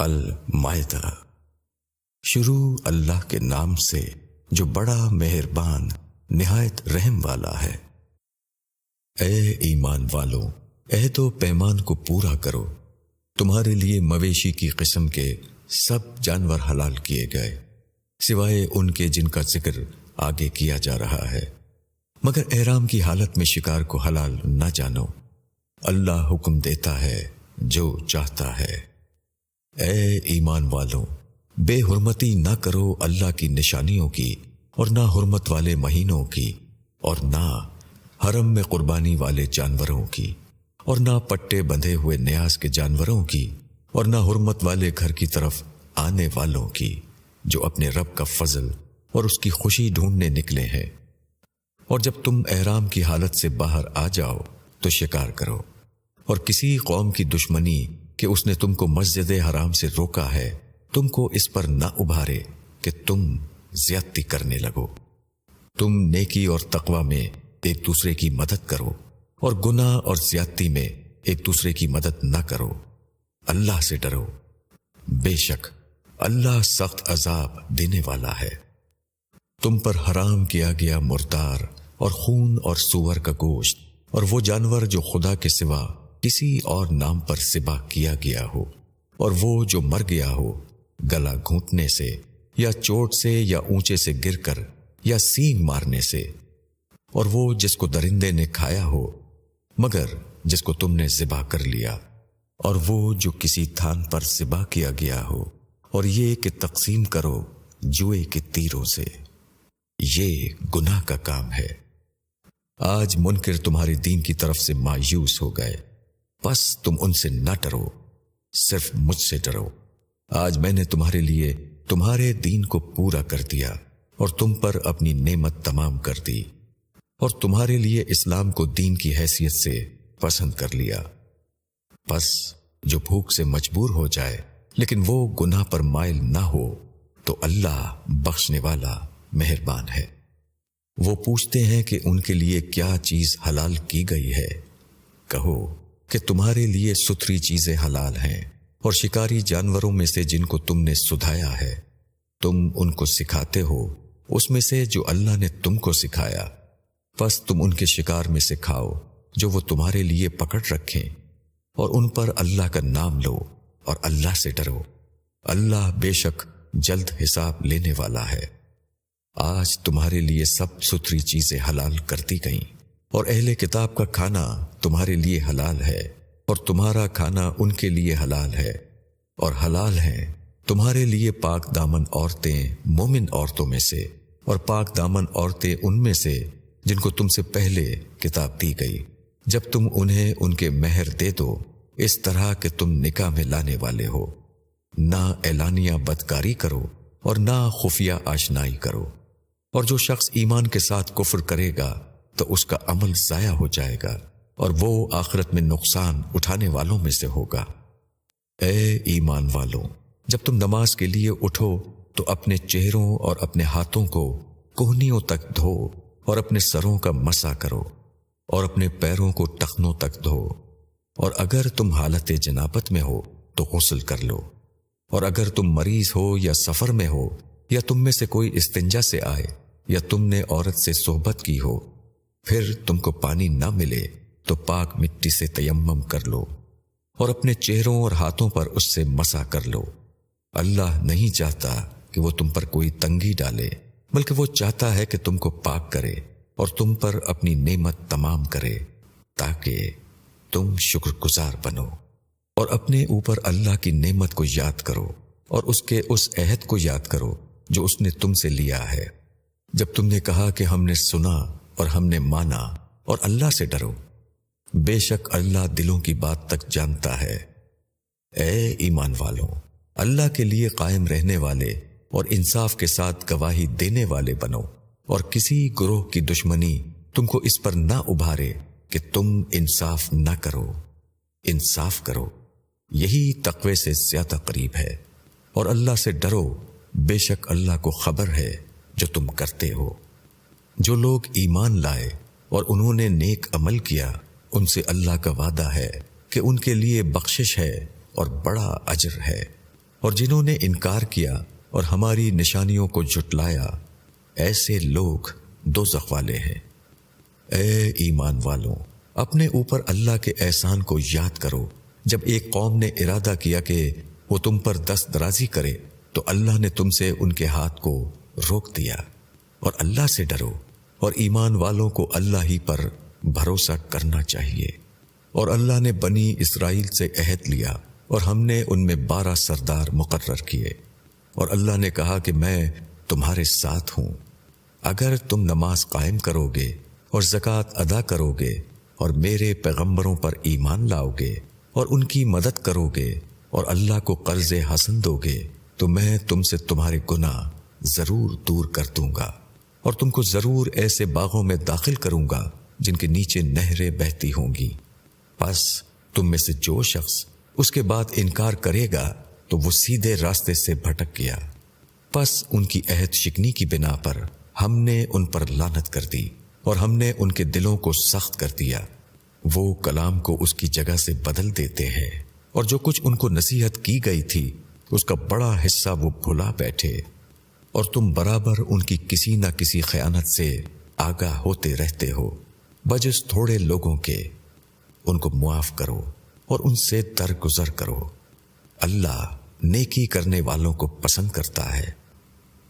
المائدہ۔ شروع اللہ کے نام سے جو بڑا مہربان، نہایت رحم والا ہے۔ اے ایمان والوں اے تو پیمان کو پورا کرو۔ تمہارے لیے مویشی کی قسم کے سب جانور حلال کیے گئے، سوائے ان کے جن کا ذکر آگے کیا جا رہا ہے۔ مگر احرام کی حالت میں شکار کو حلال نہ جانو۔ اللہ حکم دیتا ہے جو چاہتا ہے۔ اے ایمان والوں، بے حرمتی نہ کرو اللہ کی نشانیوں کی اور نہ حرمت والے مہینوں کی اور نہ حرم میں قربانی والے جانوروں کی اور نہ پٹے بندھے ہوئے نیاز کے جانوروں کی اور نہ حرمت والے گھر کی طرف آنے والوں کی جو اپنے رب کا فضل اور اس کی خوشی ڈھونڈنے نکلے ہیں۔ اور جب تم احرام کی حالت سے باہر آ جاؤ تو شکار کرو اور کسی قوم کی دشمنی کہ اس نے تم کو مسجد حرام سے روکا ہے، تم کو اس پر نہ ابھارے کہ تم زیادتی کرنے لگو۔ تم نیکی اور تقوا میں ایک دوسرے کی مدد کرو اور گناہ اور زیادتی میں ایک دوسرے کی مدد نہ کرو۔ اللہ سے ڈرو۔ بے شک، اللہ سخت عذاب دینے والا ہے۔ تم پر حرام کیا گیا مردار اور خون اور سور کا گوشت اور وہ جانور جو خدا کے سوا کسی اور نام پر سبا کیا گیا ہو اور وہ جو مر گیا ہو، گلا گھونٹنے سے یا چوٹ سے یا اونچے سے گر کر یا سینگ مارنے سے۔ اور وہ جس کو درندے نے کھایا ہو، مگر جس کو تم نے ذبح کر لیا۔ اور وہ جو کسی تھان پر ذبح کیا گیا ہو، اور یہ کہ تقسیم کرو جوئے کے تیروں سے۔ یہ گناہ کا کام ہے۔ آج منکر تمہاری دین کی طرف سے مایوس ہو گئے۔ بس تم ان سے نہ ڈرو، صرف مجھ سے ڈرو۔ آج میں نے تمہارے لیے تمہارے دین کو پورا کر دیا اور تم پر اپنی نعمت تمام کر دی اور تمہارے لیے اسلام کو دین کی حیثیت سے پسند کر لیا۔ بس جو بھوک سے مجبور ہو جائے، لیکن وہ گناہ پر مائل نہ ہو، تو اللہ بخشنے والا مہربان ہے۔ وہ پوچھتے ہیں کہ ان کے لیے کیا چیز حلال کی گئی ہے۔ کہو کہ تمہارے لیے ستھری چیزیں حلال ہیں اور شکاری جانوروں میں سے جن کو تم نے سدھایا ہے، تم ان کو سکھاتے ہو، اس میں سے جو اللہ نے تم کو سکھایا۔ بس تم ان کے شکار میں سے کھاؤ جو وہ تمہارے لیے پکڑ رکھیں اور ان پر اللہ کا نام لو اور اللہ سے ڈرو۔ اللہ بے شک جلد حساب لینے والا ہے۔ آج تمہارے لیے سب ستھری چیزیں حلال کرتی گئیں۔ اور اہل کتاب کا کھانا تمہارے لیے حلال ہے اور تمہارا کھانا ان کے لیے حلال ہے اور حلال ہے تمہارے لیے پاک دامن عورتیں مومن عورتوں میں سے اور پاک دامن عورتیں ان میں سے جن کو تم سے پہلے کتاب دی گئی۔ جب تم انہیں ان کے مہر دے دو، اس طرح کہ تم نکاح میں لانے والے ہو۔ نہ اعلانیہ بدکاری کرو اور نہ خفیہ آشنائی کرو۔ اور جو شخص ایمان کے ساتھ کفر کرے گا تو اس کا عمل ضائع ہو جائے گا اور وہ آخرت میں نقصان اٹھانے والوں میں سے ہوگا۔ اے ایمان والوں، جب تم نماز کے لیے اٹھو، تو اپنے چہروں اور اپنے ہاتھوں کو کوہنیوں تک دھو اور اپنے سروں کا مسا کرو اور اپنے پیروں کو ٹخنوں تک دھو۔ اور اگر تم حالت جنابت میں ہو، تو غسل کر لو۔ اور اگر تم مریض ہو یا سفر میں ہو، یا تم میں سے کوئی استنجا سے آئے، یا تم نے عورت سے صحبت کی ہو پھر تم کو پانی نہ ملے تو پاک مٹی سے تیمم کر لو اور اپنے چہروں اور ہاتھوں پر اس سے مسا کر لو۔ اللہ نہیں چاہتا کہ وہ تم پر کوئی تنگی ڈالے، بلکہ وہ چاہتا ہے کہ تم کو پاک کرے اور تم پر اپنی نعمت تمام کرے تاکہ تم شکر گزار بنو اور اپنے اوپر اللہ کی نعمت کو یاد کرو اور اس کے اس عہد کو یاد کرو جو اس نے تم سے لیا ہے۔ جب تم نے کہا کہ ہم نے سنا اور ہم نے مانا اور اللہ سے ڈرو۔ بے شک اللہ دلوں کی بات تک جانتا ہے۔ اے ایمان والوں اللہ کے لیے قائم رہنے والے اور انصاف کے ساتھ گواہی دینے والے بنو۔ اور کسی گروہ کی دشمنی تم کو اس پر نہ ابھارے کہ تم انصاف نہ کرو۔ انصاف کرو۔ یہی تقوی سے زیادہ قریب ہے۔ اور اللہ سے ڈرو، بے شک اللہ کو خبر ہے جو تم کرتے ہو۔ جو لوگ ایمان لائے اور انہوں نے نیک عمل کیا، ان سے اللہ کا وعدہ ہے کہ ان کے لیے بخشش ہے اور بڑا اجر ہے۔ اور جنہوں نے انکار کیا اور ہماری نشانیوں کو جٹلایا ایسے لوگ دو والے ہیں۔ اے ایمان والوں، اپنے اوپر اللہ کے احسان کو یاد کرو۔ جب ایک قوم نے ارادہ کیا کہ وہ تم پر دست درازی کرے، تو اللہ نے تم سے ان کے ہاتھ کو روک دیا۔ اور اللہ سے ڈرو اور ایمان والوں کو اللہ ہی پر بھروسہ کرنا چاہیے۔ اور اللہ نے بنی اسرائیل سے عہد لیا اور ہم نے ان میں بارہ سردار مقرر کیے۔ اور اللہ نے کہا کہ میں تمہارے ساتھ ہوں۔ اگر تم نماز قائم کرو گے اور زکوٰۃ ادا کرو گے اور میرے پیغمبروں پر ایمان لاؤ گے اور ان کی مدد کرو گے اور اللہ کو قرض حسن دو گے تو میں تم سے تمہارے گناہ ضرور دور کر دوں گا۔ اور تم کو ضرور ایسے باغوں میں داخل کروں گا جن کے نیچے نہریں بہتی ہوں گی۔ بس تم میں سے جو شخص اس کے بعد انکار کرے گا تو وہ سیدھے راستے سے بھٹک گیا۔ پس ان کی عہد شکنی کی بنا پر ہم نے ان پر لانت کر دی اور ہم نے ان کے دلوں کو سخت کر دیا۔ وہ کلام کو اس کی جگہ سے بدل دیتے ہیں اور جو کچھ ان کو نصیحت کی گئی تھی، اس کا بڑا حصہ وہ بھلا بیٹھے۔ اور تم برابر ان کی کسی نہ کسی خیانت سے آگاہ ہوتے رہتے ہو۔ بجس تھوڑے لوگوں کے۔ ان کو معاف کرو اور ان سے درگزر کرو۔ اللہ نیکی کرنے والوں کو پسند کرتا ہے۔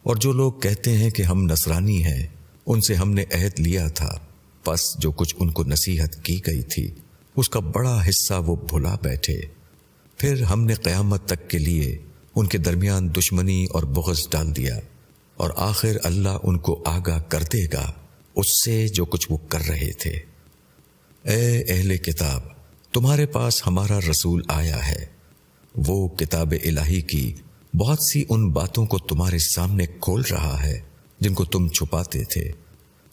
اور جو لوگ کہتے ہیں کہ ہم نصرانی ہیں، ان سے ہم نے عہد لیا تھا۔ پس جو کچھ ان کو نصیحت کی گئی تھی، اس کا بڑا حصہ وہ بھلا بیٹھے۔ پھر ہم نے قیامت تک کے لیے ان کے درمیان دشمنی اور بغض ڈال دیا۔ اور آخر اللہ ان کو آگاہ کر دے گا اس سے جو کچھ وہ کر رہے تھے۔ اے اہل کتاب، تمہارے پاس ہمارا رسول آیا ہے۔ وہ کتاب الہی کی بہت سی ان باتوں کو تمہارے سامنے کھول رہا ہے جن کو تم چھپاتے تھے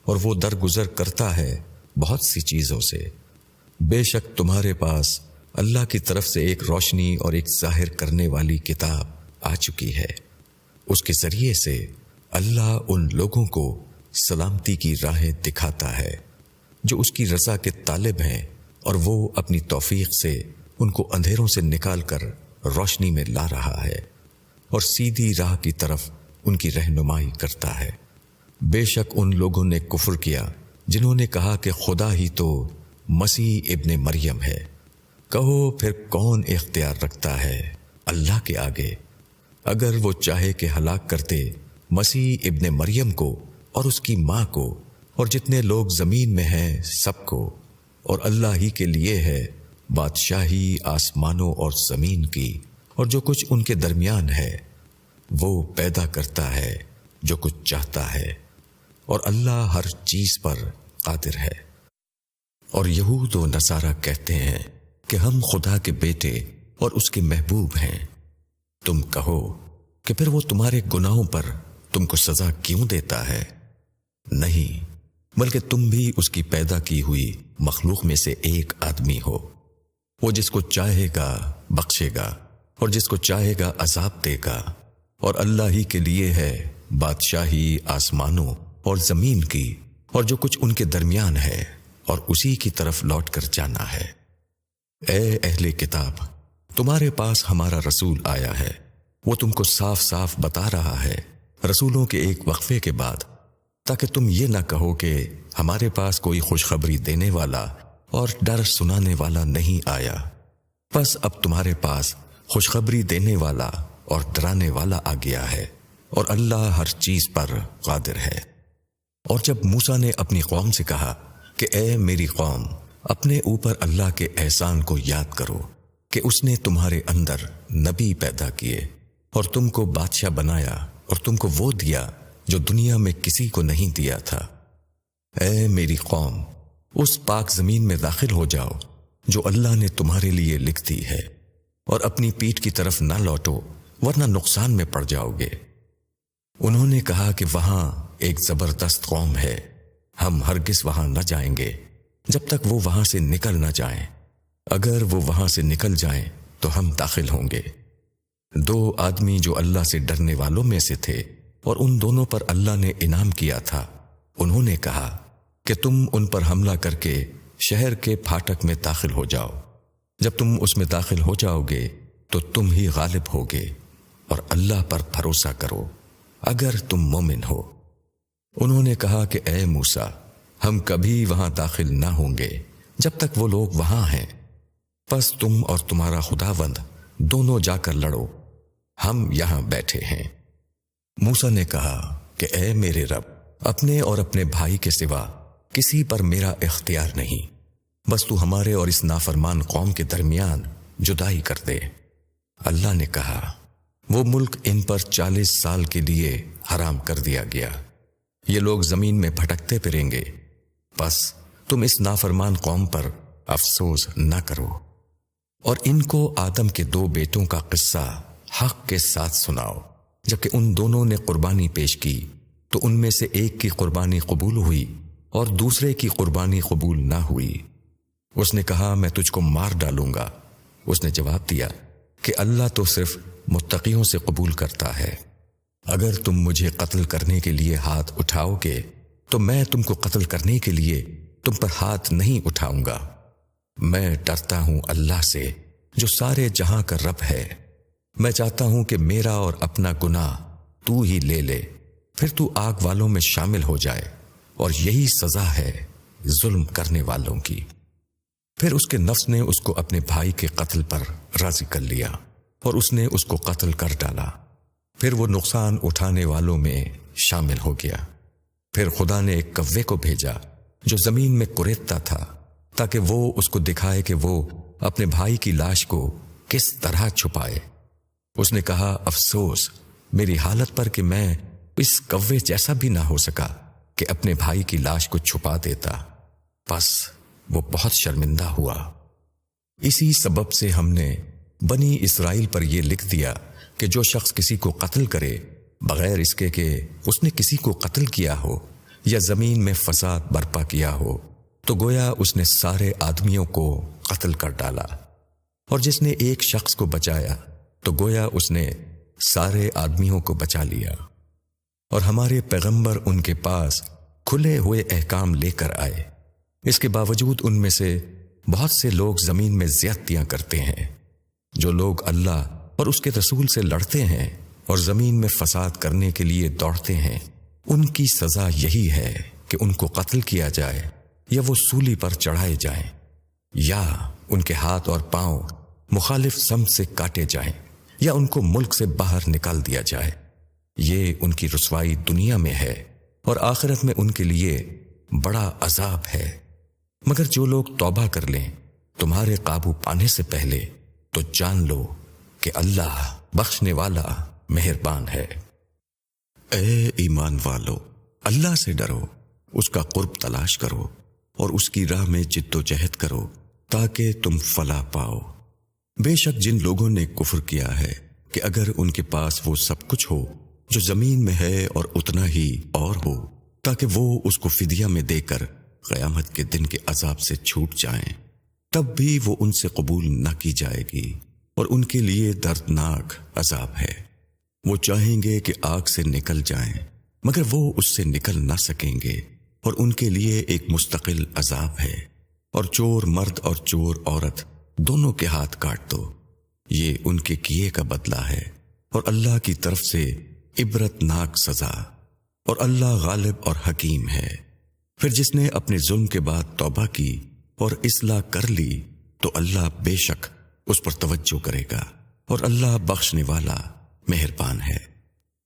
اور وہ درگزر کرتا ہے بہت سی چیزوں سے۔ بے شک تمہارے پاس اللہ کی طرف سے ایک روشنی اور ایک ظاہر کرنے والی کتاب آ چکی ہے۔ اس کے ذریعے سے اللہ ان لوگوں کو سلامتی کی راہیں دکھاتا ہے، جو اس کی رضا کے طالب ہیں، اور وہ اپنی توفیق سے ان کو اندھیروں سے نکال کر روشنی میں لا رہا ہے، اور سیدھی راہ کی طرف ان کی رہنمائی کرتا ہے۔ بے شک ان لوگوں نے کفر کیا، جنہوں نے کہا کہ خدا ہی تو مسیح ابن مریم ہے۔ کہو پھر کون اختیار رکھتا ہے اللہ کے آگے؟ اگر وہ چاہے کہ ہلاک کرتے مسیح ابن مریم کو اور اس کی ماں کو اور جتنے لوگ زمین میں ہیں سب کو اور اللہ ہی کے لیے ہے بادشاہی آسمانوں اور زمین کی اور جو کچھ ان کے درمیان ہے، وہ پیدا کرتا ہے جو کچھ چاہتا ہے اور اللہ ہر چیز پر قادر ہے۔ اور یہود و نصارہ کہتے ہیں کہ ہم خدا کے بیٹے اور اس کے محبوب ہیں۔ تم کہو کہ پھر وہ تمہارے گناہوں پر تم کو سزا کیوں دیتا ہے؟ نہیں، بلکہ تم بھی اس کی پیدا کی ہوئی مخلوق میں سے ایک آدمی ہو۔ وہ جس کو چاہے گا بخشے گا اور جس کو چاہے گا عذاب دے گا۔ اور اللہ ہی کے لیے ہے بادشاہی آسمانوں اور زمین کی اور جو کچھ ان کے درمیان ہے اور اسی کی طرف لوٹ کر جانا ہے۔ اے اہل کتاب، تمہارے پاس ہمارا رسول آیا ہے۔ وہ تم کو صاف صاف بتا رہا ہے۔ رسولوں کے ایک وقفے کے بعد، تاکہ تم یہ نہ کہو کہ ہمارے پاس کوئی خوشخبری دینے والا اور ڈر سنانے والا نہیں آیا۔ بس اب تمہارے پاس خوشخبری دینے والا اور ڈرانے والا آ گیا ہے اور اللہ ہر چیز پر قادر ہے۔ اور جب موسا نے اپنی قوم سے کہا کہ اے میری قوم، اپنے اوپر اللہ کے احسان کو یاد کرو کہ اس نے تمہارے اندر نبی پیدا کیے اور تم کو بادشاہ بنایا۔ اور تم کو وہ دیا جو دنیا میں کسی کو نہیں دیا تھا۔ اے میری قوم، اس پاک زمین میں داخل ہو جاؤ جو اللہ نے تمہارے لیے لکھ دی ہے، اور اپنی پیٹ کی طرف نہ لوٹو، ورنہ نقصان میں پڑ جاؤ گے۔ انہوں نے کہا کہ وہاں ایک زبردست قوم ہے، ہم ہرگز وہاں نہ جائیں گے، جب تک وہ وہاں سے نکل نہ جائیں۔ اگر وہ وہاں سے نکل جائیں تو ہم داخل ہوں گے۔ دو آدمی جو اللہ سے ڈرنے والوں میں سے تھے اور ان دونوں پر اللہ نے انعام کیا تھا۔ انہوں نے کہا کہ تم ان پر حملہ کر کے شہر کے پھاٹک میں داخل ہو جاؤ۔ جب تم اس میں داخل ہو جاؤ گے تو تم ہی غالب ہوگے اور اللہ پر بھروسہ کرو اگر تم مومن ہو۔ انہوں نے کہا کہ اے موسا ہم کبھی وہاں داخل نہ ہوں گے جب تک وہ لوگ وہاں ہیں۔ بس تم اور تمہارا خدا بند دونوں جا کر لڑو۔ ہم یہاں بیٹھے ہیں۔ موسا نے کہا کہ اے میرے رب، اپنے اور اپنے بھائی کے سوا کسی پر میرا اختیار نہیں۔ بس تو ہمارے اور اس نافرمان قوم کے درمیان جدائی کر دے۔ اللہ نے کہا، وہ ملک ان پر چالیس سال کے لیے حرام کر دیا گیا۔ یہ لوگ زمین میں بھٹکتے پھریں گے۔ بس تم اس نافرمان قوم پر افسوس نہ کرو۔ اور ان کو آدم کے دو بیٹوں کا قصہ حق کے ساتھ سناؤ۔ جبکہ ان دونوں نے قربانی پیش کی، تو ان میں سے ایک کی قربانی قبول ہوئی اور دوسرے کی قربانی قبول نہ ہوئی۔ اس نے کہا، میں تجھ کو مار ڈالوں گا۔ اس نے جواب دیا کہ اللہ تو صرف متقیوں سے قبول کرتا ہے۔ اگر تم مجھے قتل کرنے کے لیے ہاتھ اٹھاؤ گے، تو میں تم کو قتل کرنے کے لیے تم پر ہاتھ نہیں اٹھاؤں گا۔ میں ڈرتا ہوں اللہ سے، جو سارے جہاں کا رب ہے۔ میں چاہتا ہوں کہ میرا اور اپنا گناہ تو ہی لے لے، پھر تو آگ والوں میں شامل ہو جائے۔ اور یہی سزا ہے ظلم کرنے والوں کی۔ پھر اس کے نفس نے اس کو اپنے بھائی کے قتل پر راضی کر لیا اور اس نے اس کو قتل کر ڈالا۔ پھر وہ نقصان اٹھانے والوں میں شامل ہو گیا۔ پھر خدا نے ایک کوے کو بھیجا جو زمین میں کریتتا تھا تاکہ وہ اس کو دکھائے کہ وہ اپنے بھائی کی لاش کو کس طرح چھپائے۔ اس نے کہا، افسوس، میری حالت پر کہ میں اس کوے جیسا بھی نہ ہو سکا کہ اپنے بھائی کی لاش کو چھپا دیتا۔ بس وہ بہت شرمندہ ہوا۔ اسی سبب سے ہم نے بنی اسرائیل پر یہ لکھ دیا کہ جو شخص کسی کو قتل کرے، بغیر اس کے کہ اس نے کسی کو قتل کیا ہو یا زمین میں فساد برپا کیا ہو، تو گویا اس نے سارے آدمیوں کو قتل کر ڈالا۔ اور جس نے ایک شخص کو بچایا تو گویا اس نے سارے آدمیوں کو بچا لیا اور ہمارے پیغمبر ان کے پاس کھلے ہوئے احکام لے کر آئے۔ اس کے باوجود ان میں سے بہت سے لوگ زمین میں زیادتیاں کرتے ہیں، جو لوگ اللہ اور اس کے رسول سے لڑتے ہیں اور زمین میں فساد کرنے کے لیے دوڑتے ہیں۔ ان کی سزا یہی ہے کہ ان کو قتل کیا جائے یا وہ سولی پر چڑھائے جائیں یا ان کے ہاتھ اور پاؤں مخالف سم سے کاٹے جائیں۔ یا ان کو ملک سے باہر نکال دیا جائے۔ یہ ان کی رسوائی دنیا میں ہے اور آخرت میں ان کے لیے بڑا عذاب ہے۔ مگر جو لوگ توبہ کر لیں، تمہارے قابو پانے سے پہلے تو جان لو کہ اللہ بخشنے والا مہربان ہے۔ اے ایمان والو، اللہ سے ڈرو، اس کا قرب تلاش کرو اور اس کی راہ میں جد و جہد کرو تاکہ تم فلا پاؤ۔ بے شک جن لوگوں نے کفر کیا ہے کہ اگر ان کے پاس وہ سب کچھ ہو، جو زمین میں ہے اور اتنا ہی اور ہو، تاکہ وہ اس کو فدیہ میں دے کر قیامت کے دن کے عذاب سے چھوٹ جائیں، تب بھی وہ ان سے قبول نہ کی جائے گی۔ اور ان کے لیے دردناک عذاب ہے۔ وہ چاہیں گے کہ آگ سے نکل جائیں، مگر وہ اس سے نکل نہ سکیں گے۔ اور ان کے لیے ایک مستقل عذاب ہے۔ اور چور مرد اور چور عورت دونوں کے ہاتھ کاٹ دو۔ یہ ان کے کیے کا بدلہ ہے اور اللہ کی طرف سے عبرت ناک سزا۔ اور اللہ غالب اور حکیم ہے۔ پھر جس نے اپنے ظلم کے بعد توبہ کی اور اصلاح کر لی، تو اللہ بے شک اس پر توجہ کرے گا۔ اور اللہ بخشنے والا مہربان ہے۔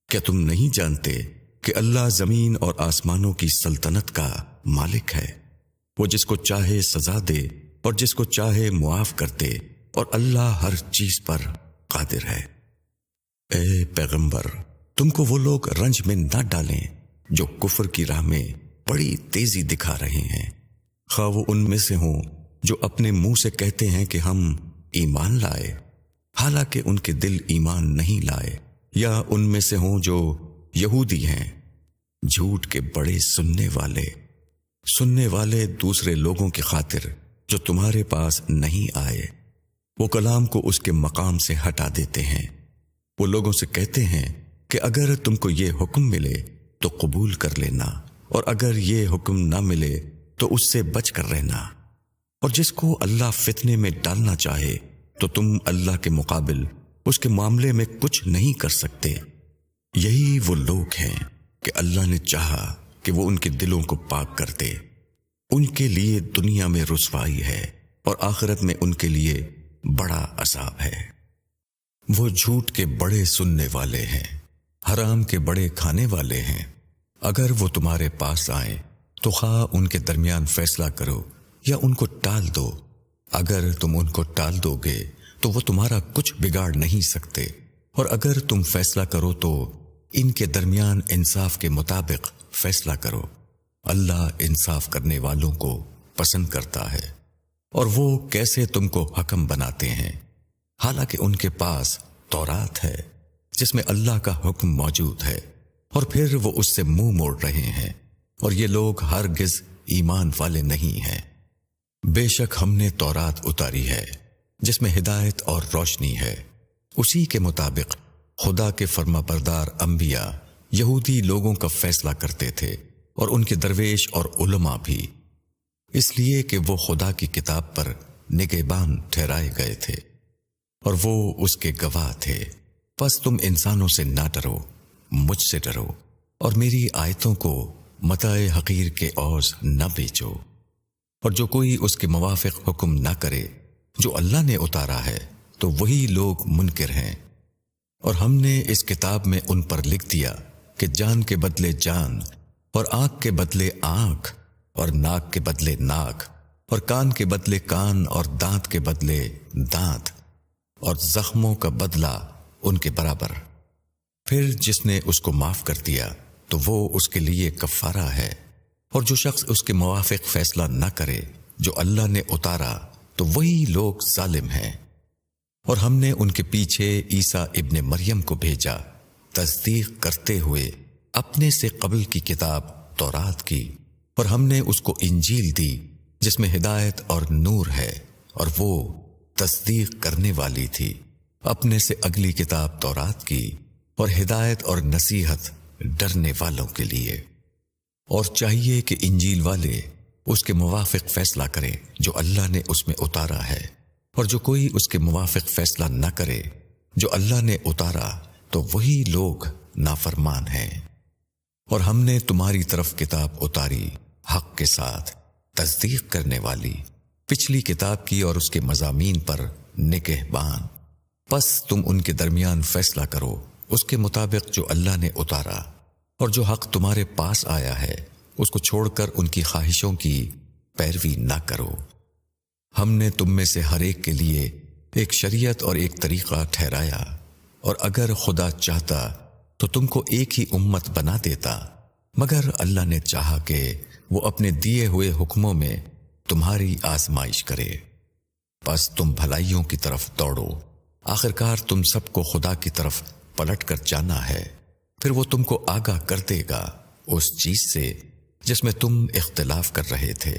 کیا تم نہیں جانتے کہ اللہ زمین اور آسمانوں کی سلطنت کا مالک ہے؟ وہ جس کو چاہے سزا دے اور جس کو چاہے معاف کر دے اور اللہ ہر چیز پر قادر ہے۔ اے پیغمبر، تم کو وہ لوگ رنج میں نہ ڈالیں جو کفر کی راہ میں بڑی تیزی دکھا رہے ہیں۔ خواہ وہ ان میں سے ہوں جو اپنے منہ سے کہتے ہیں کہ ہم ایمان لائے، حالانکہ ان کے دل ایمان نہیں لائے، یا ان میں سے ہوں جو یہودی ہیں، جھوٹ کے بڑے سننے والے۔ سننے والے دوسرے لوگوں کی خاطر جو تمہارے پاس نہیں آئے، وہ کلام کو اس کے مقام سے ہٹا دیتے ہیں۔ وہ لوگوں سے کہتے ہیں کہ اگر تم کو یہ حکم ملے تو قبول کر لینا، اور اگر یہ حکم نہ ملے تو اس سے بچ کر رہنا۔ اور جس کو اللہ فتنے میں ڈالنا چاہے، تو تم اللہ کے مقابل اس کے معاملے میں کچھ نہیں کر سکتے۔ یہی وہ لوگ ہیں کہ اللہ نے چاہا کہ وہ ان کے دلوں کو پاک کر دے۔ ان کے لیے دنیا میں رسوائی ہے اور آخرت میں ان کے لیے بڑا عذاب ہے۔ وہ جھوٹ کے بڑے سننے والے ہیں، حرام کے بڑے کھانے والے ہیں۔ اگر وہ تمہارے پاس آئیں تو خواہ ان کے درمیان فیصلہ کرو یا ان کو ٹال دو۔ اگر تم ان کو ٹال دو گے تو وہ تمہارا کچھ بگاڑ نہیں سکتے۔ اور اگر تم فیصلہ کرو تو ان کے درمیان انصاف کے مطابق فیصلہ کرو۔ اللہ انصاف کرنے والوں کو پسند کرتا ہے اور وہ کیسے تم کو حکم بناتے ہیں؟ حالانکہ ان کے پاس تورات ہے، جس میں اللہ کا حکم موجود ہے، اور پھر وہ اس سے منہ موڑ رہے ہیں، اور یہ لوگ ہرگز ایمان والے نہیں ہیں۔ بے شک ہم نے تورات اتاری ہے، جس میں ہدایت اور روشنی ہے۔ اسی کے مطابق خدا کے فرما بردار انبیاء یہودی لوگوں کا فیصلہ کرتے تھے۔ اور ان کے درویش اور علماء بھی۔ اس لیے کہ وہ خدا کی کتاب پر نگہبان ٹھہرائے گئے تھے اور وہ اس کے گواہ تھے۔ بس تم انسانوں سے نہ ڈرو، مجھ سے ڈرو اور میری آیتوں کو متع حقیر کے اوز نہ بیچو اور جو کوئی اس کے موافق حکم نہ کرے، جو اللہ نے اتارا ہے، تو وہی لوگ منکر ہیں۔ اور ہم نے اس کتاب میں ان پر لکھ دیا کہ جان کے بدلے جان اور آنکھ کے بدلے آنکھ اور ناک کے بدلے ناک اور کان کے بدلے کان اور دانت کے بدلے دانت اور زخموں کا بدلہ ان کے برابر۔ پھر جس نے اس کو معاف کر دیا تو وہ اس کے لیے کفارہ ہے۔ اور جو شخص اس کے موافق فیصلہ نہ کرے، جو اللہ نے اتارا، تو وہی لوگ ظالم ہیں۔ اور ہم نے ان کے پیچھے عیسیٰ ابن مریم کو بھیجا، تصدیق کرتے ہوئے اپنے سے قبل کی کتاب تورات کی، اور ہم نے اس کو انجیل دی، جس میں ہدایت اور نور ہے، اور وہ تصدیق کرنے والی تھی۔ اپنے سے اگلی کتاب تورات کی، اور ہدایت اور نصیحت ڈرنے والوں کے لیے۔ اور چاہیے کہ انجیل والے اس کے موافق فیصلہ کریں جو اللہ نے اس میں اتارا ہے، اور جو کوئی اس کے موافق فیصلہ نہ کرے، جو اللہ نے اتارا تو وہی لوگ نافرمان ہیں۔ اور ہم نے تمہاری طرف کتاب اتاری، حق کے ساتھ تصدیق کرنے والی، پچھلی کتاب کی اور اس کے مضامین پر نکہ بان۔ پس تم ان کے درمیان فیصلہ کرو، اس کے مطابق جو اللہ نے اتارا۔ اور جو حق تمہارے پاس آیا ہے، اس کو چھوڑ کر ان کی خواہشوں کی پیروی نہ کرو۔ ہم نے تم میں سے ہر ایک کے لیے ایک شریعت اور ایک طریقہ ٹھہرایا۔ اور اگر خدا چاہتا تو تم کو ایک ہی امت بنا دیتا۔ مگر اللہ نے چاہا کہ وہ اپنے دیے ہوئے حکموں میں تمہاری آزمائش کرے۔ بس تم بھلائیوں کی طرف دوڑو۔ آخرکار تم سب کو خدا کی طرف پلٹ کر جانا ہے۔ پھر وہ تم کو آگاہ کر دے گا اس چیز سے جس میں تم اختلاف کر رہے تھے۔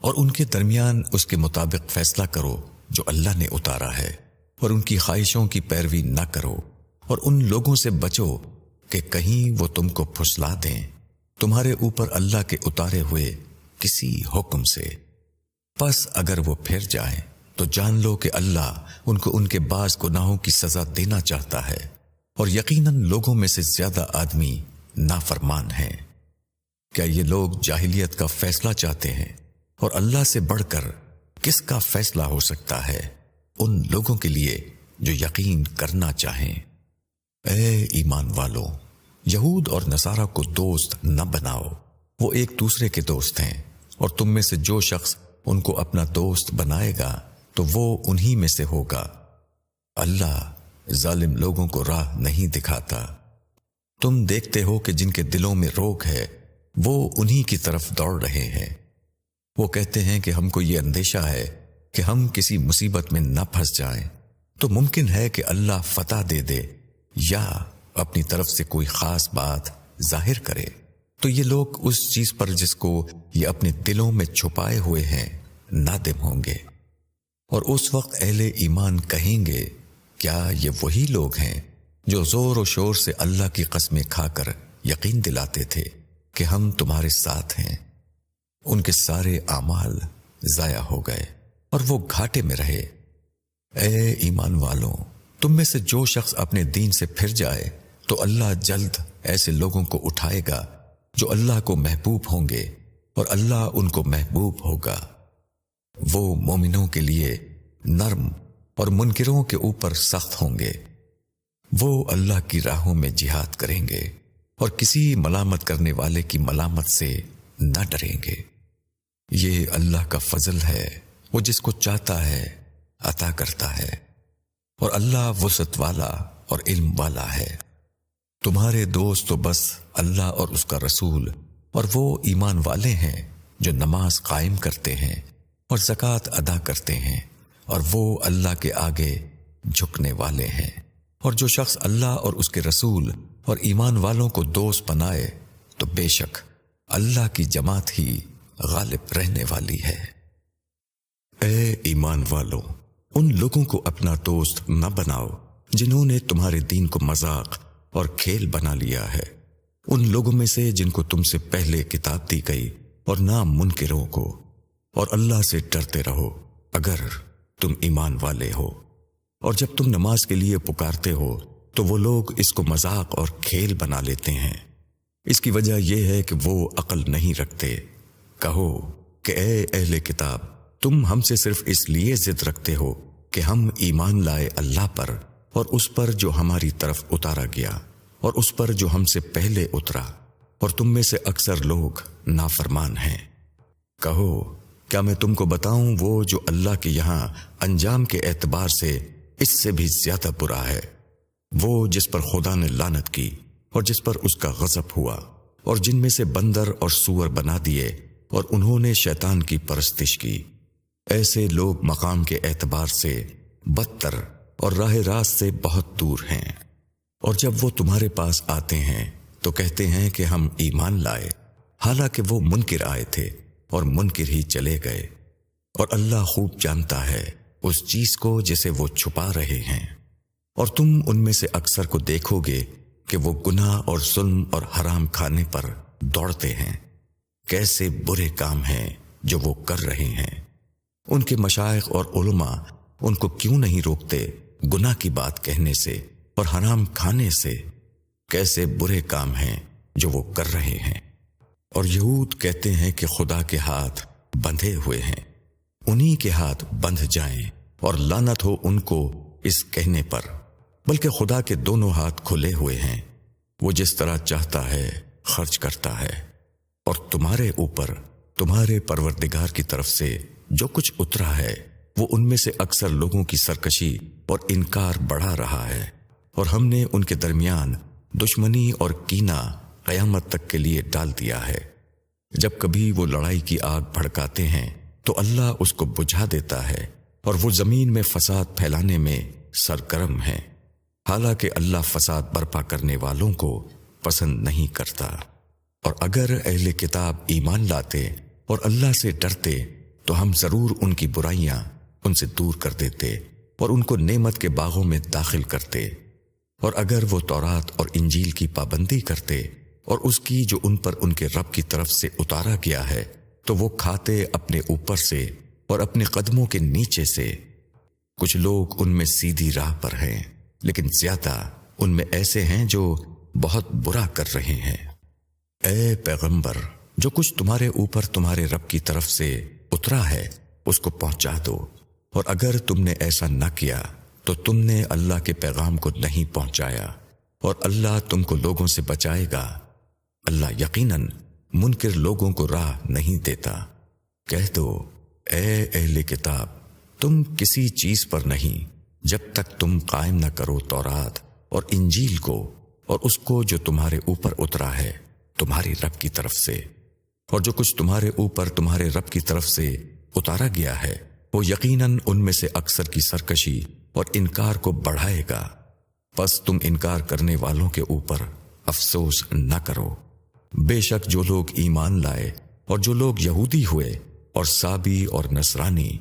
اور ان کے درمیان اس کے مطابق فیصلہ کرو جو اللہ نے اتارا ہے۔ اور ان کی خواہشوں کی پیروی نہ کرو۔ اور ان لوگوں سے بچو کہ کہیں وہ تم کو پھسلا دیں۔ تمہارے اوپر اللہ کے اتارے ہوئے کسی حکم سے۔ پس اگر وہ پھر جائیں، تو جان لو کہ اللہ ان کو ان کے بعض گناہوں کی سزا دینا چاہتا ہے۔ اور یقیناً لوگوں میں سے زیادہ آدمی نافرمان ہیں۔ کیا یہ لوگ جاہلیت کا فیصلہ چاہتے ہیں؟ اور اللہ سے بڑھ کر کس کا فیصلہ ہو سکتا ہے؟ ان لوگوں کے لیے جو یقین کرنا چاہیں۔ اے ایمان والوں یہود اور نصارہ کو دوست نہ بناؤ۔ وہ ایک دوسرے کے دوست ہیں اور تم میں سے جو شخص ان کو اپنا دوست بنائے گا، تو وہ انہی میں سے ہوگا۔ اللہ ظالم لوگوں کو راہ نہیں دکھاتا۔ تم دیکھتے ہو کہ جن کے دلوں میں روگ ہے، وہ انہی کی طرف دوڑ رہے ہیں۔ وہ کہتے ہیں کہ ہم کو یہ اندیشہ ہے کہ ہم کسی مصیبت میں نہ پھنس جائیں۔ تو ممکن ہے کہ اللہ فتح دے دے۔ یا اپنی طرف سے کوئی خاص بات ظاہر کرے۔ تو یہ لوگ اس چیز پر جس کو یہ اپنے دلوں میں چھپائے ہوئے ہیں نادم ہوں گے۔ اور اس وقت اہل ایمان کہیں گے، کیا یہ وہی لوگ ہیں جو زور و شور سے اللہ کی قسمیں کھا کر یقین دلاتے تھے کہ ہم تمہارے ساتھ ہیں۔ ان کے سارے اعمال ضائع ہو گئے اور وہ گھاٹے میں رہے۔ اے ایمان والوں تم میں سے جو شخص اپنے دین سے پھر جائے، تو اللہ جلد ایسے لوگوں کو اٹھائے گا جو اللہ کو محبوب ہوں گے اور اللہ ان کو محبوب ہوگا۔ وہ مومنوں کے لیے نرم اور منکروں کے اوپر سخت ہوں گے۔ وہ اللہ کی راہوں میں جہاد کریں گے اور کسی ملامت کرنے والے کی ملامت سے نہ ڈریں گے۔ یہ اللہ کا فضل ہے، وہ جس کو چاہتا ہے، عطا کرتا ہے۔ اور اللہ وسط والا اور علم والا ہے۔ تمہارے دوست تو بس اللہ اور اس کا رسول اور وہ ایمان والے ہیں جو نماز قائم کرتے ہیں اور زکوٰۃ ادا کرتے ہیں اور وہ اللہ کے آگے جھکنے والے ہیں۔ اور جو شخص اللہ اور اس کے رسول اور ایمان والوں کو دوست بنائے تو بے شک اللہ کی جماعت ہی غالب رہنے والی ہے۔ اے ایمان والو ان لوگوں کو اپنا دوست نہ بناؤ جنہوں نے تمہارے دین کو مذاق اور کھیل بنا لیا ہے۔ ان لوگوں میں سے جن کو تم سے پہلے کتاب دی گئی اور نام منکروں کو۔ اور اللہ سے ڈرتے رہو اگر تم ایمان والے ہو۔ اور جب تم نماز کے لیے پکارتے ہو تو وہ لوگ اس کو مذاق اور کھیل بنا لیتے ہیں۔ اس کی وجہ یہ ہے کہ وہ عقل نہیں رکھتے۔ کہو کہ اے اہل کتاب تم ہم سے صرف اس لیے ضد رکھتے ہو کہ ہم ایمان لائے اللہ پر اور اس پر جو ہماری طرف اتارا گیا اور اس پر جو ہم سے پہلے اترا اور تم میں سے اکثر لوگ نافرمان ہیں۔ کہو، کیا میں تم کو بتاؤں وہ جو اللہ کے یہاں انجام کے اعتبار سے اس سے بھی زیادہ برا ہے؟ وہ جس پر خدا نے لانت کی اور جس پر اس کا غضب ہوا اور جن میں سے بندر اور سور بنا دیے اور انہوں نے شیطان کی پرستش کی۔ ایسے لوگ مقام کے اعتبار سے بدتر اور راہ راست سے بہت دور ہیں۔ اور جب وہ تمہارے پاس آتے ہیں، تو کہتے ہیں کہ ہم ایمان لائے۔ حالانکہ وہ منکر آئے تھے اور منکر ہی چلے گئے۔ اور اللہ خوب جانتا ہے اس چیز کو جسے وہ چھپا رہے ہیں۔ اور تم ان میں سے اکثر کو دیکھو گے کہ وہ گناہ اور ظلم اور حرام کھانے پر دوڑتے ہیں۔ کیسے برے کام ہیں جو وہ کر رہے ہیں۔ ان کے مشائق اور علماء ان کو کیوں نہیں روکتے گناہ کی بات کہنے سے اور حرام کھانے سے؟ کیسے برے کام ہیں جو وہ کر رہے ہیں؟ اور یہود کہتے ہیں کہ خدا کے ہاتھ بندھے ہوئے ہیں۔ انہی کے ہاتھ بندھ جائیں اور لانت ہو ان کو اس کہنے پر۔ بلکہ خدا کے دونوں ہاتھ کھلے ہوئے ہیں۔ وہ جس طرح چاہتا ہے خرچ کرتا ہے۔ اور تمہارے اوپر، تمہارے پروردگار کی طرف سے جو کچھ اترا ہے، وہ ان میں سے اکثر لوگوں کی سرکشی اور انکار بڑھا رہا ہے۔ اور ہم نے ان کے درمیان دشمنی اور کینا قیامت تک کے لیے ڈال دیا ہے۔ جب کبھی وہ لڑائی کی آگ بھڑکاتے ہیں، تو اللہ اس کو بجھا دیتا ہے۔ اور وہ زمین میں فساد پھیلانے میں سرگرم ہے حالانکہ اللہ فساد برپا کرنے والوں کو پسند نہیں کرتا۔ اور اگر اہل کتاب ایمان لاتے اور اللہ سے ڈرتے تو ہم ضرور ان کی برائیاں ان سے دور کر دیتے اور ان کو نعمت کے باغوں میں داخل کرتے۔ اور اگر وہ تورات اور انجیل کی پابندی کرتے اور اس کی جو ان پر ان کے رب کی طرف سے اتارا گیا ہے، تو وہ کھاتے اپنے اوپر سے اور اپنے قدموں کے نیچے سے۔ کچھ لوگ ان میں سیدھی راہ پر ہیں، لیکن زیادہ ان میں ایسے ہیں جو بہت برا کر رہے ہیں۔ اے پیغمبر، جو کچھ تمہارے اوپر تمہارے رب کی طرف سے اترا ہے، اس کو پہنچا دو۔ اور اگر تم نے ایسا نہ کیا، تو تم نے اللہ کے پیغام کو نہیں پہنچایا۔ اور اللہ تم کو لوگوں سے بچائے گا۔ اللہ یقیناً منکر لوگوں کو راہ نہیں دیتا۔ کہہ دو، اے اہل کتاب، تم کسی چیز پر نہیں، جب تک تم قائم نہ کرو تورات اور انجیل کو اور اس کو جو تمہارے اوپر اترا ہے، تمہاری رب کی طرف سے۔ اور جو کچھ تمہارے اوپر تمہارے رب کی طرف سے اتارا گیا ہے، وہ یقیناً ان میں سے اکثر کی سرکشی اور انکار کو بڑھائے گا۔ بس تم انکار کرنے والوں کے اوپر افسوس نہ کرو۔ بے شک جو لوگ ایمان لائے اور جو لوگ یہودی ہوئے اور سابی اور نصرانی،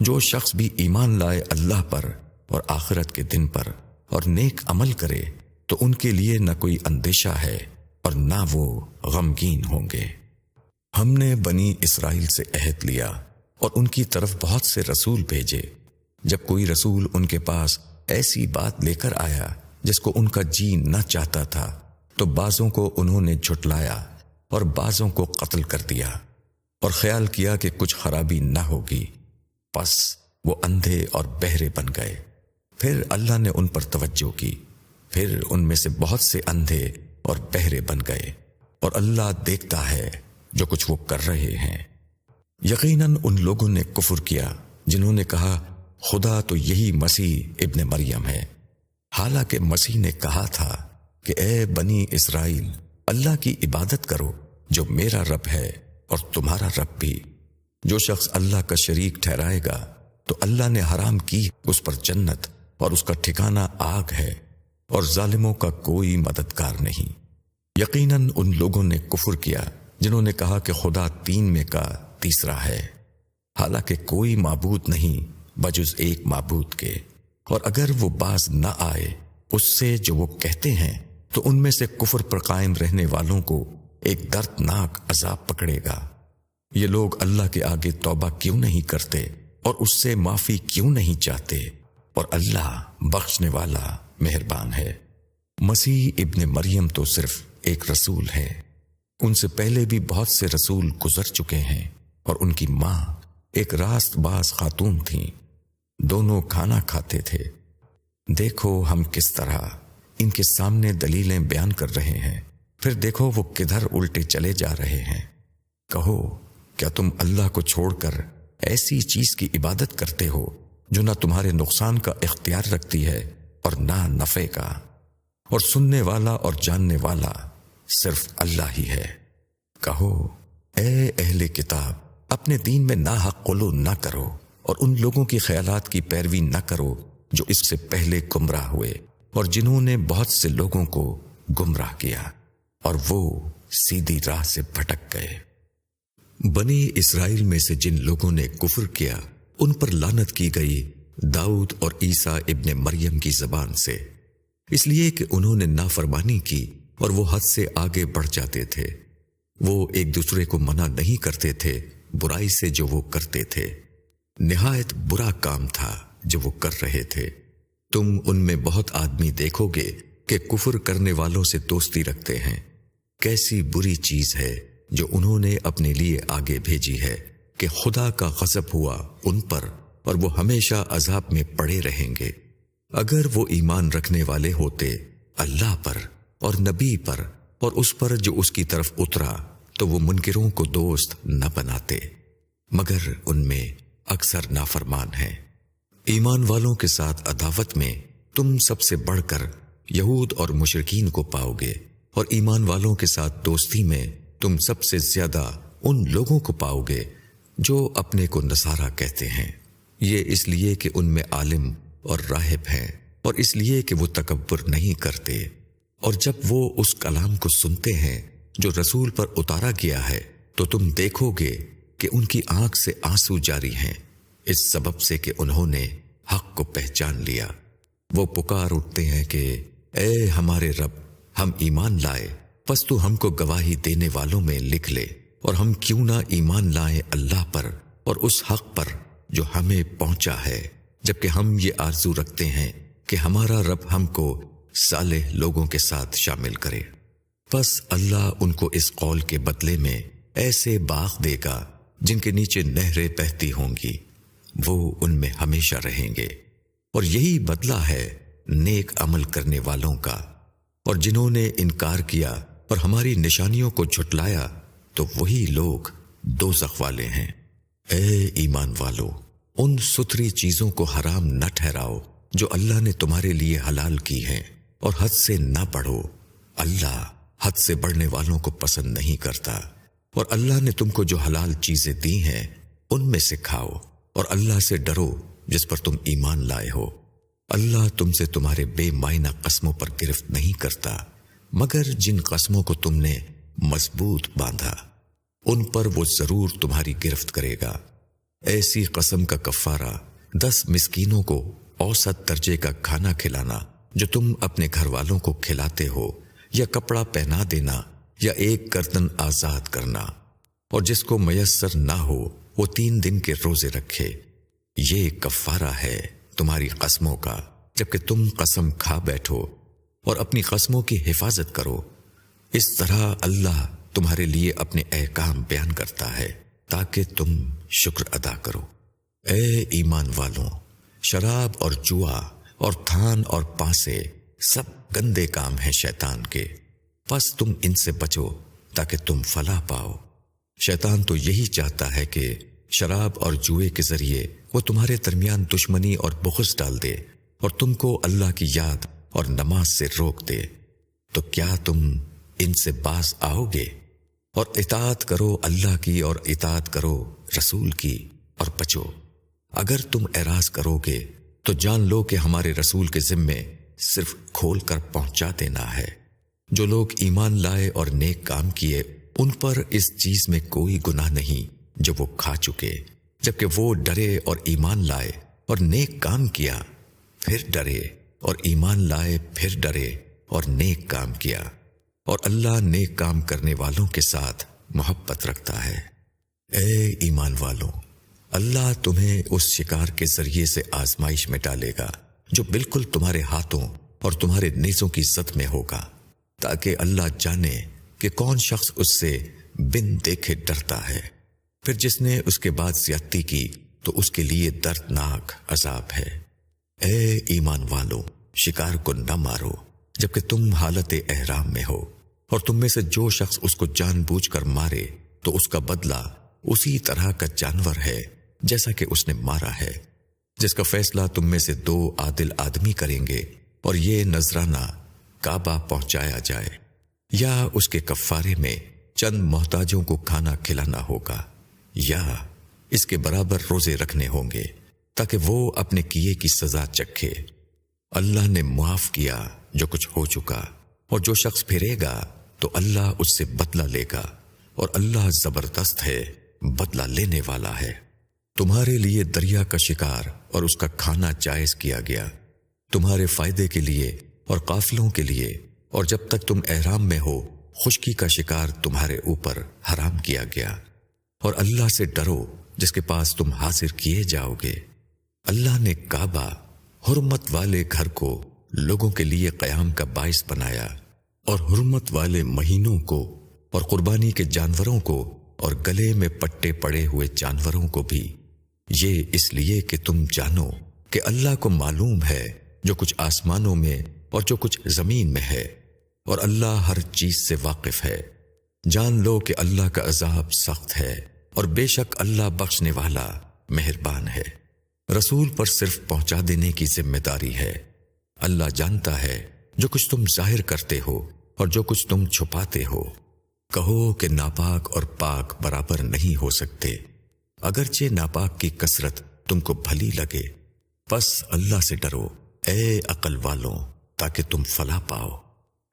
جو شخص بھی ایمان لائے اللہ پر اور آخرت کے دن پر اور نیک عمل کرے، تو ان کے لیے نہ کوئی اندیشہ ہے اور نہ وہ غمگین ہوں گے۔ ہم نے بنی اسرائیل سے عہد لیا اور ان کی طرف بہت سے رسول بھیجے۔ جب کوئی رسول ان کے پاس ایسی بات لے کر آیا جس کو ان کا جی نہ چاہتا تھا، تو بازوں کو انہوں نے جھٹلایا اور بازوں کو قتل کر دیا اور خیال کیا کہ کچھ خرابی نہ ہوگی۔ پس وہ اندھے اور بہرے بن گئے۔ پھر اللہ نے ان پر توجہ کی۔ پھر ان میں سے بہت سے اندھے اور بہرے بن گئے اور اللہ دیکھتا ہے۔ جو کچھ وہ کر رہے ہیں۔ یقیناً ان لوگوں نے کفر کیا جنہوں نے کہا، خدا تو یہی مسیح ابن مریم ہے۔ حالانکہ مسیح نے کہا تھا کہ اے بنی اسرائیل، اللہ کی عبادت کرو جو میرا رب ہے اور تمہارا رب بھی۔ جو شخص اللہ کا شریک ٹھہرائے گا، تو اللہ نے حرام کی اس پر جنت اور اس کا ٹھکانہ آگ ہے اور ظالموں کا کوئی مددگار نہیں۔ یقیناً ان لوگوں نے کفر کیا جنہوں نے کہا کہ خدا تین میں کا تیسرا ہے۔ حالانکہ کوئی معبود نہیں بجز ایک معبود کے۔ اور اگر وہ باز نہ آئے اس سے جو وہ کہتے ہیں، تو ان میں سے کفر پر قائم رہنے والوں کو ایک دردناک عذاب پکڑے گا۔ یہ لوگ اللہ کے آگے توبہ کیوں نہیں کرتے اور اس سے معافی کیوں نہیں چاہتے؟ اور اللہ بخشنے والا مہربان ہے۔ مسیح ابن مریم تو صرف ایک رسول ہے۔ ان سے پہلے بھی بہت سے رسول گزر چکے ہیں اور ان کی ماں ایک راست باز خاتون تھیں۔ دونوں کھانا کھاتے تھے۔ دیکھو ہم کس طرح ان کے سامنے دلیلیں بیان کر رہے ہیں۔ پھر دیکھو وہ کدھر الٹے چلے جا رہے ہیں۔ کہو، کیا تم اللہ کو چھوڑ کر ایسی چیز کی عبادت کرتے ہو جو نہ تمہارے نقصان کا اختیار رکھتی ہے اور نہ نفے کا؟ اور سننے والا اور جاننے والا صرف اللہ ہی ہے۔ کہو، اے اہل کتاب، اپنے دین میں نہ حق قلو نہ کرو اور ان لوگوں کی خیالات کی پیروی نہ کرو جو اس سے پہلے گمراہ ہوئے اور جنہوں نے بہت سے لوگوں کو گمراہ کیا اور وہ سیدھی راہ سے بھٹک گئے۔ بنی اسرائیل میں سے جن لوگوں نے کفر کیا، ان پر لانت کی گئی داؤد اور عیسیٰ ابن مریم کی زبان سے۔ اس لیے کہ انہوں نے نافرمانی کی اور وہ حد سے آگے بڑھ جاتے تھے۔ وہ ایک دوسرے کو منع نہیں کرتے تھے، برائی سے جو وہ کرتے تھے۔ نہایت برا کام تھا جو وہ کر رہے تھے۔ تم ان میں بہت آدمی دیکھو گے کہ کفر کرنے والوں سے دوستی رکھتے ہیں۔ کیسی بری چیز ہے جو انہوں نے اپنے لیے آگے بھیجی ہے کہ خدا کا غضب ہوا ان پر اور وہ ہمیشہ عذاب میں پڑے رہیں گے۔ اگر وہ ایمان رکھنے والے ہوتے اللہ پر اور نبی پر اور اس پر جو اس کی طرف اترا، تو وہ منکروں کو دوست نہ بناتے، مگر ان میں اکثر نافرمان ہیں۔ ایمان والوں کے ساتھ عداوت میں تم سب سے بڑھ کر یہود اور مشرقین کو پاؤ گے، اور ایمان والوں کے ساتھ دوستی میں تم سب سے زیادہ ان لوگوں کو پاؤ گے جو اپنے کو نصارہ کہتے ہیں۔ یہ اس لیے کہ ان میں عالم اور راہب ہیں، اور اس لیے کہ وہ تکبر نہیں کرتے۔ اور جب وہ اس کلام کو سنتے ہیں جو رسول پر اتارا گیا ہے، تو تم دیکھو گے کہ ان کی آنکھ سے آنسو جاری ہیں۔ اس سبب سے کہ انہوں نے حق کو پہچان لیا۔ وہ پکار اٹھتے ہیں کہ، اے ہمارے رب، ہم ایمان لائے، پس تو ہم کو گواہی دینے والوں میں لکھ لے، اور ہم کیوں نہ ایمان لائیں اللہ پر اور اس حق پر جو ہمیں پہنچا ہے۔ جبکہ ہم یہ آرزو رکھتے ہیں کہ ہمارا رب ہم کو صالح لوگوں کے ساتھ شامل کرے۔ پس اللہ ان کو اس قول کے بدلے میں ایسے باغ دے گا جن کے نیچے نہریں بہتی ہوں گی۔ وہ ان میں ہمیشہ رہیں گے۔ اور یہی بدلہ ہے نیک عمل کرنے والوں کا۔ اور جنہوں نے انکار کیا اور ہماری نشانیوں کو جھٹلایا، تو وہی لوگ دو والے ہیں۔ اے ایمان والو، ان ستھری چیزوں کو حرام نہ ٹھہراؤ جو اللہ نے تمہارے لیے حلال کی ہیں۔ اور حد سے نہ پڑھو اللہ حد سے بڑھنے والوں کو پسند نہیں کرتا۔ اور اللہ نے تم کو جو حلال چیزیں دی ہیں، ان میں سے کھاؤ۔ اور اللہ سے ڈرو جس پر تم ایمان لائے ہو۔ اللہ تم سے تمہارے بے معنی قسموں پر گرفت نہیں کرتا، مگر جن قسموں کو تم نے مضبوط باندھا، ان پر وہ ضرور تمہاری گرفت کرے گا۔ ایسی قسم کا کفارہ دس مسکینوں کو اوسط درجے کا کھانا کھلانا جو تم اپنے گھر والوں کو کھلاتے ہو، یا کپڑا پہنا دینا، یا ایک گردن آزاد کرنا۔ اور جس کو میسر نہ ہو، وہ تین دن کے روزے رکھے۔ یہ کفارہ ہے تمہاری قسموں کا، جبکہ تم قسم کھا بیٹھو اور اپنی قسموں کی حفاظت کرو۔ اس طرح اللہ تمہارے لیے اپنے احکام بیان کرتا ہے، تاکہ تم شکر ادا کرو۔ اے ایمان والوں، شراب اور جوا اور تھان اور پانسے سب گندے کام ہیں شیطان کے۔ بس تم ان سے بچو تاکہ تم فلاح پاؤ۔ شیطان تو یہی چاہتا ہے کہ شراب اور جوئے کے ذریعے وہ تمہارے درمیان دشمنی اور بخص ڈال دے اور تم کو اللہ کی یاد اور نماز سے روک دے۔ تو کیا تم ان سے باز آؤ گے؟ اور اطاعت کرو اللہ کی اور اطاعت کرو رسول کی اور بچو۔ اگر تم اعراض کرو گے تو جان لو کہ ہمارے رسول کے ذمے صرف کھول کر پہنچا دینا ہے۔ جو لوگ ایمان لائے اور نیک کام کیے، ان پر اس چیز میں کوئی گناہ نہیں جو وہ کھا چکے۔ جبکہ وہ ڈرے اور ایمان لائے اور نیک کام کیا، پھر ڈرے اور ایمان لائے، پھر ڈرے اور نیک کام کیا۔ اور اللہ نیک کام کرنے والوں کے ساتھ محبت رکھتا ہے۔ اے ایمان والوں اللہ تمہیں اس شکار کے ذریعے سے آزمائش میں ڈالے گا، جو بالکل تمہارے ہاتھوں اور تمہارے نیزوں کی زد میں ہوگا، تاکہ اللہ جانے کہ کون شخص اس سے بن دیکھے ڈرتا ہے۔ پھر جس نے اس کے بعد زیادتی کی، تو اس کے لیے دردناک عذاب ہے۔ اے ایمان والوں شکار کو نہ مارو، جبکہ تم حالت احرام میں ہو۔ اور تم میں سے جو شخص اس کو جان بوجھ کر مارے، تو اس کا بدلہ اسی طرح کا جانور ہے۔ جیسا کہ اس نے مارا ہے، جس کا فیصلہ تم میں سے دو عادل آدمی کریں گے، اور یہ نذرانہ کعبہ پہنچایا جائے۔ یا اس کے کفارے میں چند محتاجوں کو کھانا کھلانا ہوگا، یا اس کے برابر روزے رکھنے ہوں گے، تاکہ وہ اپنے کیے کی سزا چکھے۔ اللہ نے معاف کیا جو کچھ ہو چکا، اور جو شخص پھرے گا تو اللہ اس سے بدلہ لے گا، اور اللہ زبردست ہے، بدلہ لینے والا ہے۔ تمہارے لیے دریا کا شکار اور اس کا کھانا جائز کیا گیا۔ تمہارے فائدے کے لیے اور قافلوں کے لیے۔ اور جب تک تم احرام میں ہو، خشکی کا شکار تمہارے اوپر حرام کیا گیا۔ اور اللہ سے ڈرو جس کے پاس تم حاضر کیے جاؤ گے۔ اللہ نے کعبہ، حرمت والے گھر کو لوگوں کے لیے قیام کا باعث بنایا۔ اور حرمت والے مہینوں کو اور قربانی کے جانوروں کو اور گلے میں پٹے پڑے ہوئے جانوروں کو بھی یہ اس لیے کہ تم جانو کہ اللہ کو معلوم ہے جو کچھ آسمانوں میں اور جو کچھ زمین میں ہے، اور اللہ ہر چیز سے واقف ہے۔ جان لو کہ اللہ کا عذاب سخت ہے اور بے شک اللہ بخشنے والا مہربان ہے۔ رسول پر صرف پہنچا دینے کی ذمہ داری ہے۔ اللہ جانتا ہے جو کچھ تم ظاہر کرتے ہو اور جو کچھ تم چھپاتے ہو۔ کہو کہ ناپاک اور پاک برابر نہیں ہو سکتے۔ اگرچہ ناپاک کی کثرت تم کو بھلی لگے، بس اللہ سے ڈرو، اے عقل والوں، تاکہ تم فلا پاؤ۔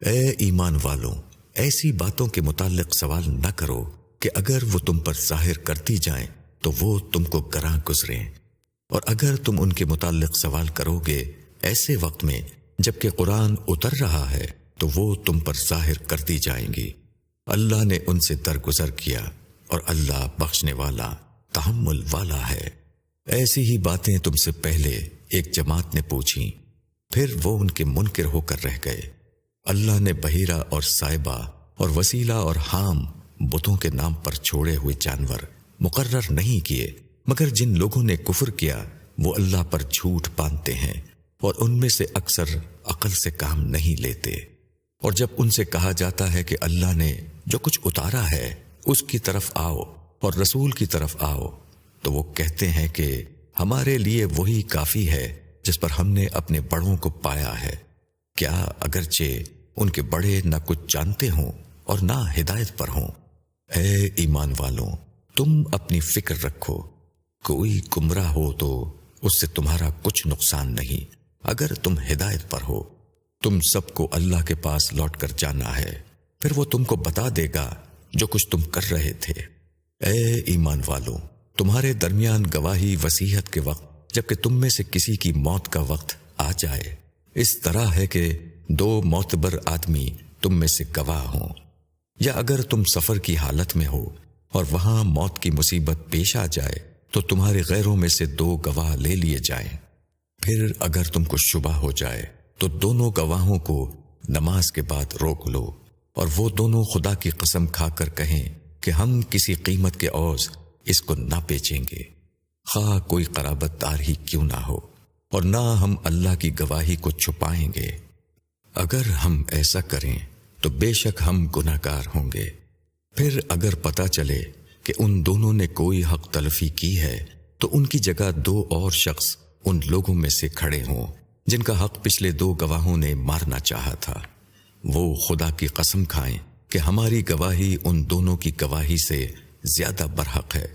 اے ایمان والوں، ایسی باتوں کے متعلق سوال نہ کرو کہ اگر وہ تم پر ظاہر کرتی جائیں تو وہ تم کو گراں گزریں۔ اور اگر تم ان کے متعلق سوال کرو گے ایسے وقت میں جبکہ قرآن اتر رہا ہے تو وہ تم پر ظاہر کر دی جائیں گی۔ اللہ نے ان سے درگزر کیا اور اللہ بخشنے والا تحمل والا ہے۔ ایسی ہی باتیں تم سے پہلے ایک جماعت نے پوچھی پھر وہ ان کے منکر ہو کر رہ گئے۔ اللہ نے بحیرہ اور سائبہ اور وسیلہ اور حام بتوں کے نام پر چھوڑے ہوئے جانور مقرر نہیں کیے، مگر جن لوگوں نے کفر کیا، وہ اللہ پر جھوٹ باندھتے ہیں اور ان میں سے اکثر عقل سے کام نہیں لیتے۔ اور جب ان سے کہا جاتا ہے کہ اللہ نے جو کچھ اتارا ہے، اس کی طرف آؤ۔ اور رسول کی طرف آؤ، تو وہ کہتے ہیں کہ ہمارے لیے وہی کافی ہے جس پر ہم نے اپنے بڑوں کو پایا ہے۔ کیا اگرچہ ان کے بڑے نہ کچھ جانتے ہوں اور نہ ہدایت پر ہوں۔ اے ایمان والوں، تم اپنی فکر رکھو۔ کوئی گمراہ ہو تو اس سے تمہارا کچھ نقصان نہیں۔ اگر تم ہدایت پر ہو، تم سب کو اللہ کے پاس لوٹ کر جانا ہے۔ پھر وہ تم کو بتا دے گا جو کچھ تم کر رہے تھے۔ اے ایمان والوں تمہارے درمیان گواہی وسیحت کے وقت، جبکہ تم میں سے کسی کی موت کا وقت آ جائے۔ اس طرح ہے کہ دو معتبر آدمی تم میں سے گواہ ہوں۔ یا اگر تم سفر کی حالت میں ہو اور وہاں موت کی مصیبت پیش آ جائے، تو تمہارے غیروں میں سے دو گواہ لے لیے جائیں۔ پھر اگر تم کو شبہ ہو جائے، تو دونوں گواہوں کو نماز کے بعد روک لو اور وہ دونوں خدا کی قسم کھا کر کہیں کہ ہم کسی قیمت کے اوز اس کو نہ بیچیں گے۔ خواہ کوئی قرابت دار ہی کیوں نہ ہو، اور نہ ہم اللہ کی گواہی کو چھپائیں گے۔ اگر ہم ایسا کریں تو بے شک ہم گناہ گار ہوں گے۔ پھر اگر پتا چلے کہ ان دونوں نے کوئی حق تلفی کی ہے، تو ان کی جگہ دو اور شخص ان لوگوں میں سے کھڑے ہوں جن کا حق پچھلے دو گواہوں نے مارنا چاہا تھا۔ وہ خدا کی قسم کھائیں کہ ہماری گواہی ان دونوں کی گواہی سے زیادہ برحق ہے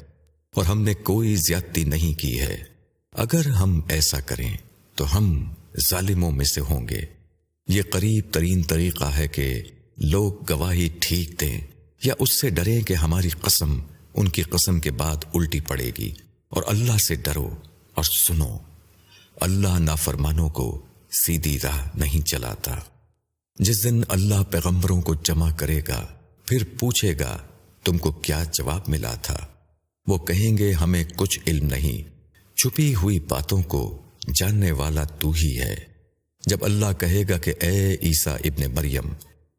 اور ہم نے کوئی زیادتی نہیں کی ہے۔ اگر ہم ایسا کریں تو ہم ظالموں میں سے ہوں گے۔ یہ قریب ترین طریقہ ہے کہ لوگ گواہی ٹھیک دیں یا اس سے ڈریں کہ ہماری قسم ان کی قسم کے بعد الٹی پڑے گی اور اللہ سے ڈرو اور سنو۔ اللہ نافرمانوں کو سیدھی راہ نہیں چلاتا۔ جس دن اللہ پیغمبروں کو جمع کرے گا، پھر پوچھے گا، تم کو کیا جواب ملا تھا؟ وہ کہیں گے، ہمیں کچھ علم نہیں۔ چھپی ہوئی باتوں کو جاننے والا تو ہی ہے۔ جب اللہ کہے گا کہ اے عیسیٰ ابن مریم،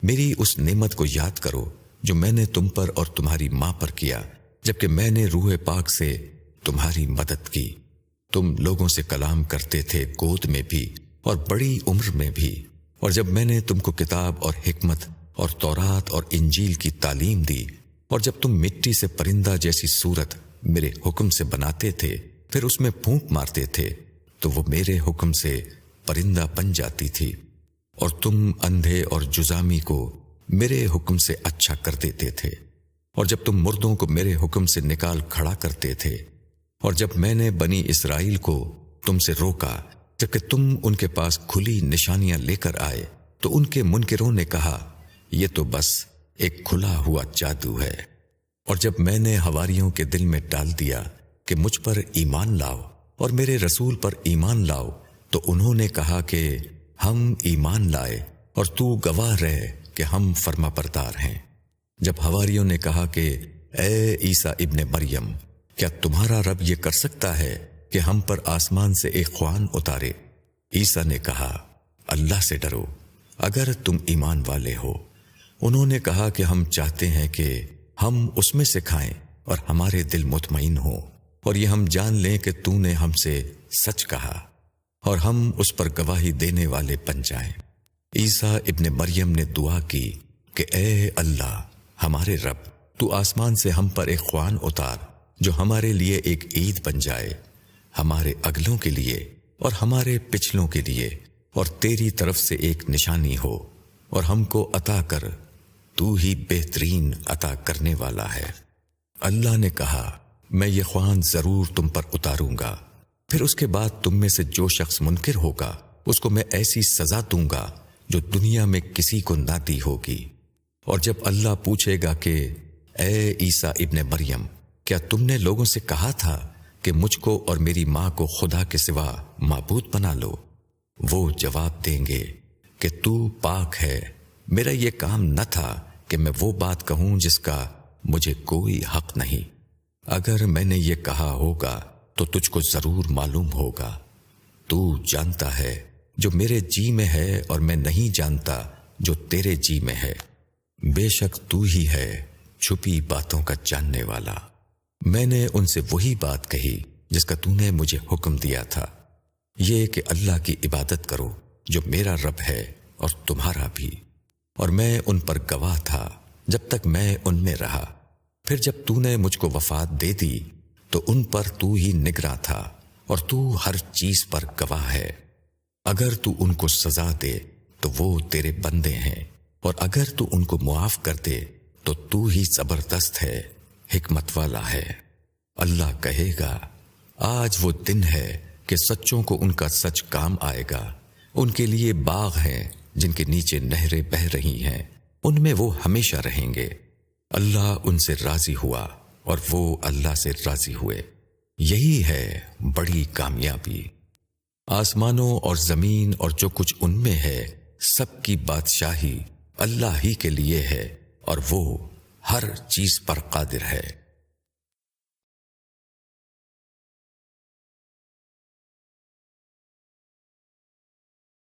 میری اس نعمت کو یاد کرو جو میں نے تم پر اور تمہاری ماں پر کیا، جبکہ میں نے روح پاک سے تمہاری مدد کی۔ تم لوگوں سے کلام کرتے تھے گود میں بھی اور بڑی عمر میں بھی۔ اور جب میں نے تم کو کتاب اور حکمت اور تورات اور انجیل کی تعلیم دی، اور جب تم مٹی سے پرندہ جیسی صورت میرے حکم سے بناتے تھے، پھر اس میں پھونک مارتے تھے، تو وہ میرے حکم سے پرندہ بن جاتی تھی، اور تم اندھے اور جزامی کو میرے حکم سے اچھا کر دیتے تھے، اور جب تم مردوں کو میرے حکم سے نکال کھڑا کرتے تھے، اور جب میں نے بنی اسرائیل کو تم سے روکا جبکہ تم ان کے پاس کھلی نشانیاں لے کر آئے، تو ان کے منکروں نے کہا، یہ تو بس ایک کھلا ہوا جادو ہے۔ اور جب میں نے ہواریوں کے دل میں ڈال دیا کہ مجھ پر ایمان لاؤ اور میرے رسول پر ایمان لاؤ، تو انہوں نے کہا کہ ہم ایمان لائے اور تو گواہ رہے کہ ہم فرما پردار ہیں۔ جب ہواریوں نے کہا کہ اے عیسیٰ ابن مریم، کیا تمہارا رب یہ کر سکتا ہے؟ کہ ہم پر آسمان سے ایک خوان اتارے۔ عیسا نے کہا، اللہ سے ڈرو، اگر تم ایمان والے ہو۔ انہوں نے کہا کہ ہم چاہتے ہیں کہ ہم اس میں سے کھائیں اور ہمارے دل مطمئن ہو اور یہ ہم جان لیں کہ تو نے ہم سے سچ کہا، اور ہم اس پر گواہی دینے والے بن جائیں۔ عیسا ابن مریم نے دعا کی کہ اے اللہ، ہمارے رب، تو آسمان سے ہم پر ایک خوان اتار، جو ہمارے لیے ایک عید بن جائے۔ ہمارے اگلوں کے لیے اور ہمارے پچھلوں کے لیے اور تیری طرف سے ایک نشانی ہو اور ہم کو عطا کر، تو ہی بہترین عطا کرنے والا ہے۔ اللہ نے کہا، میں یہ خوان ضرور تم پر اتاروں گا۔ پھر اس کے بعد تم میں سے جو شخص منکر ہوگا، اس کو میں ایسی سزا دوں گا جو دنیا میں کسی کو نہ دی ہوگی۔ اور جب اللہ پوچھے گا کہ، اے عیسیٰ ابن مریم، کیا تم نے لوگوں سے کہا تھا کہ مجھ کو اور میری ماں کو خدا کے سوا معبود بنا لو۔ وہ جواب دیں گے کہ تو پاک ہے۔ میرا یہ کام نہ تھا کہ میں وہ بات کہوں جس کا مجھے کوئی حق نہیں۔ اگر میں نے یہ کہا ہوگا تو تجھ کو ضرور معلوم ہوگا۔ تو جانتا ہے جو میرے جی میں ہے اور میں نہیں جانتا جو تیرے جی میں ہے۔ بے شک تو ہی ہے چھپی باتوں کا جاننے والا۔ میں نے ان سے وہی بات کہی جس کا تو نے مجھے حکم دیا تھا۔ یہ کہ اللہ کی عبادت کرو جو میرا رب ہے اور تمہارا بھی۔ اور میں ان پر گواہ تھا جب تک میں ان میں رہا۔ پھر جب تو نے مجھ کو وفات دے دی تو ان پر تو ہی نگراں تھا اور تو ہر چیز پر گواہ ہے۔ اگر تو ان کو سزا دے تو وہ تیرے بندے ہیں۔ اور اگر تو ان کو معاف کر دے تو تو ہی زبردست ہے۔ حکمت والا ہے۔ اللہ کہے گا، آج وہ دن ہے کہ سچوں کو ان کا سچ کام آئے گا۔ ان کے لیے باغ ہیں جن کے نیچے نہریں بہ رہی ہیں۔ ان میں وہ ہمیشہ رہیں گے۔ اللہ ان سے راضی ہوا اور وہ اللہ سے راضی ہوئے۔ یہی ہے بڑی کامیابی۔ آسمانوں اور زمین اور جو کچھ ان میں ہے، سب کی بادشاہی اللہ ہی کے لیے ہے اور وہ ہر چیز پر قادر ہے۔